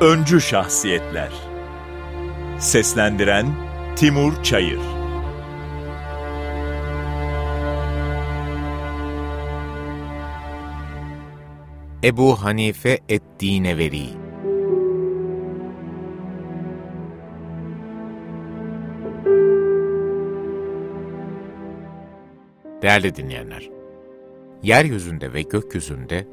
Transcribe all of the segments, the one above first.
Öncü Şahsiyetler. Seslendiren Timur Çayır. Ebu Hanife et-Dineveri. Değerli dinleyenler, yeryüzünde ve gökyüzünde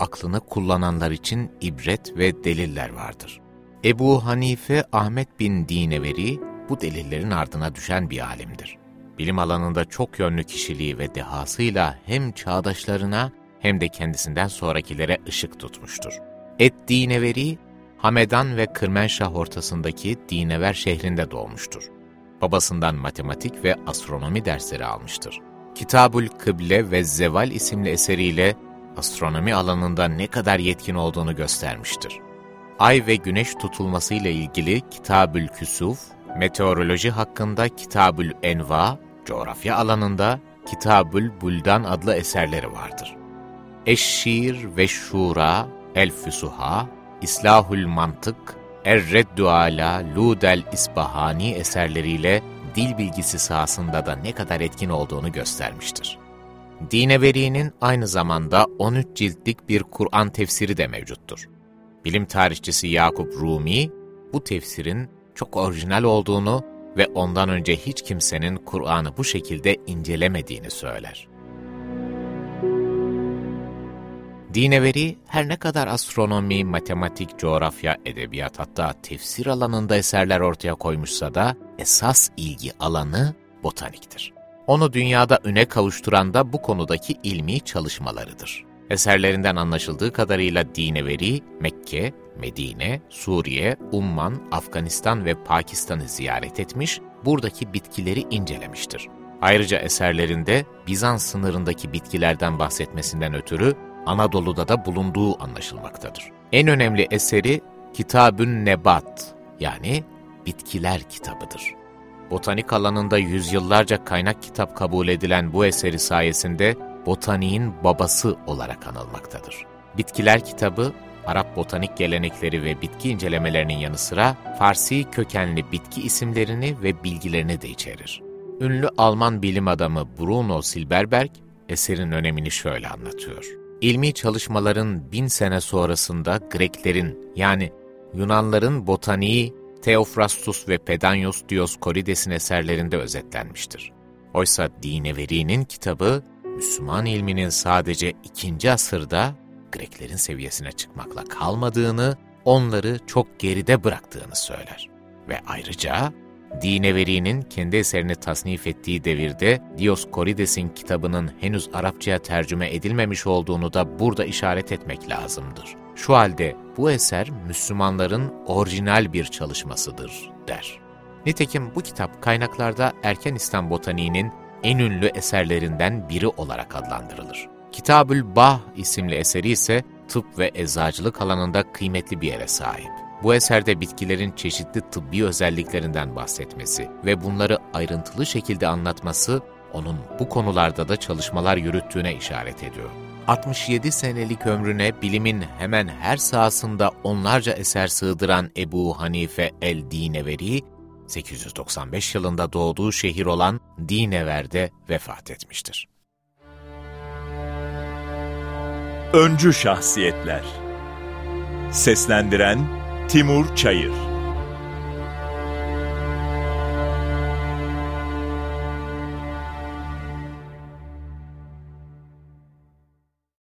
aklını kullananlar için ibret ve deliller vardır. Ebu Hanife Ahmet bin Dineveri bu delillerin ardına düşen bir alimdir. Bilim alanında çok yönlü kişiliği ve dehasıyla hem çağdaşlarına hem de kendisinden sonrakilere ışık tutmuştur. Et Dineveri, Hamedan ve Kırmenşah ortasındaki Dinever şehrinde doğmuştur. Babasından matematik ve astronomi dersleri almıştır. Kitabül Kıble ve Zeval isimli eseriyle astronomi alanında ne kadar yetkin olduğunu göstermiştir. Ay ve güneş tutulmasıyla ilgili Kitabül Küsuf, meteoroloji hakkında Kitabül Enva, coğrafya alanında Kitabül Buldan adlı eserleri vardır. Eşşir ve Şura, El-Füsuha, İslahül Mantık, Er-Reddu Ala, Ludel İsbahani eserleriyle dil bilgisi sahasında da ne kadar etkin olduğunu göstermiştir. Dineveri'nin aynı zamanda 13 ciltlik bir Kur'an tefsiri de mevcuttur. Bilim tarihçisi Yakup Rumi, bu tefsirin çok orijinal olduğunu ve ondan önce hiç kimsenin Kur'an'ı bu şekilde incelemediğini söyler. Dineveri her ne kadar astronomi, matematik, coğrafya, edebiyat hatta tefsir alanında eserler ortaya koymuşsa da esas ilgi alanı botaniktir. Onu dünyada öne kavuşturan da bu konudaki ilmi çalışmalarıdır. Eserlerinden anlaşıldığı kadarıyla Dineveri, Mekke, Medine, Suriye, Umman, Afganistan ve Pakistan'ı ziyaret etmiş, buradaki bitkileri incelemiştir. Ayrıca eserlerinde Bizans sınırındaki bitkilerden bahsetmesinden ötürü Anadolu'da da bulunduğu anlaşılmaktadır. En önemli eseri Kitabün Nebat yani Bitkiler kitabıdır. Botanik alanında yüzyıllarca kaynak kitap kabul edilen bu eseri sayesinde botaniğin babası olarak anılmaktadır. Bitkiler kitabı, Arap botanik gelenekleri ve bitki incelemelerinin yanı sıra Farsi kökenli bitki isimlerini ve bilgilerini de içerir. Ünlü Alman bilim adamı Bruno Silberberg, eserin önemini şöyle anlatıyor. İlmi çalışmaların bin sene sonrasında Greklerin yani Yunanların botaniği Theophrastus ve Pedanios Dioscorides'in eserlerinde özetlenmiştir. Oysa Dineveri'nin kitabı, Müslüman ilminin sadece ikinci asırda Greklerin seviyesine çıkmakla kalmadığını, onları çok geride bıraktığını söyler. Ve ayrıca Dineveri'nin kendi eserini tasnif ettiği devirde Dioscorides'in kitabının henüz Arapçaya tercüme edilmemiş olduğunu da burada işaret etmek lazımdır. Şu halde bu eser Müslümanların orijinal bir çalışmasıdır der. Nitekim bu kitap kaynaklarda erken İslam botaniğinin en ünlü eserlerinden biri olarak adlandırılır. Kitabül Bah isimli eseri ise tıp ve eczacılık alanında kıymetli bir yere sahip. Bu eserde bitkilerin çeşitli tıbbi özelliklerinden bahsetmesi ve bunları ayrıntılı şekilde anlatması onun bu konularda da çalışmalar yürüttüğüne işaret ediyor. 67 senelik ömrüne bilimin hemen her sahasında onlarca eser sığdıran Ebu Hanife el-Dineveri, 895 yılında doğduğu şehir olan Dinever'de vefat etmiştir. Öncü Şahsiyetler Seslendiren Timur Çayır